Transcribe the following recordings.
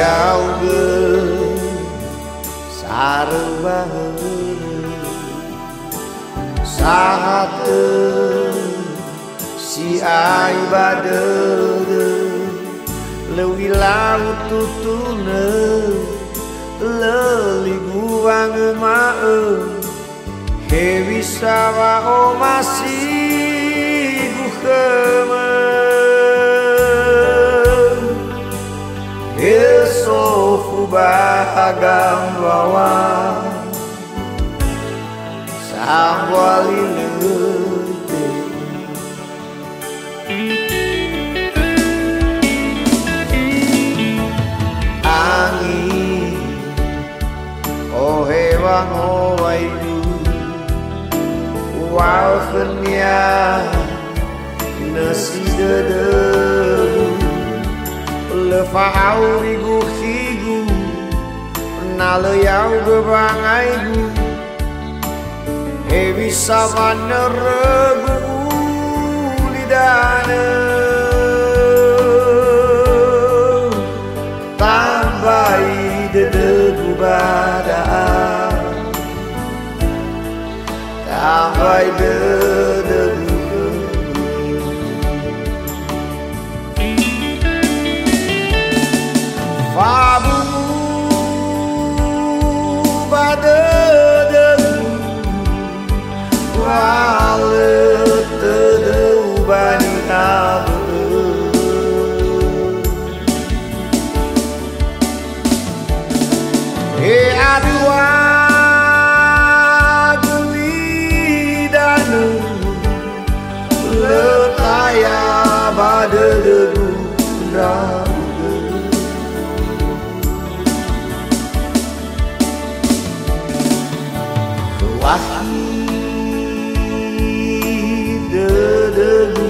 Yauge sarba saat si aibade lewi laut tutune leli guang mae hewi sawa oh masih Sambali lute Angin Oh oh Nasi dedebu rigu khigu Nale yau gebangaigu Hewi savana regu lidana Tambai dedegu badaan Tambai dedegu Wahid dedegu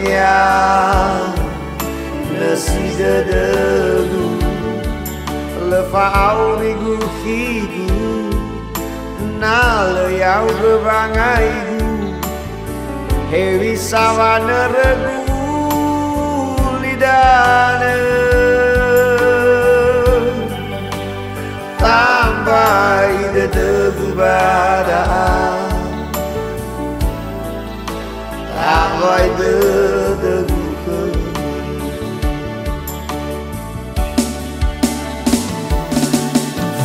Walkenya Nasi dedegu Lefa aurigu higu Nale yau gebangaigu Hewi sawana regu lidane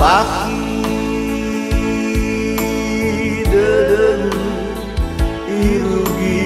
Waki dedegu irugi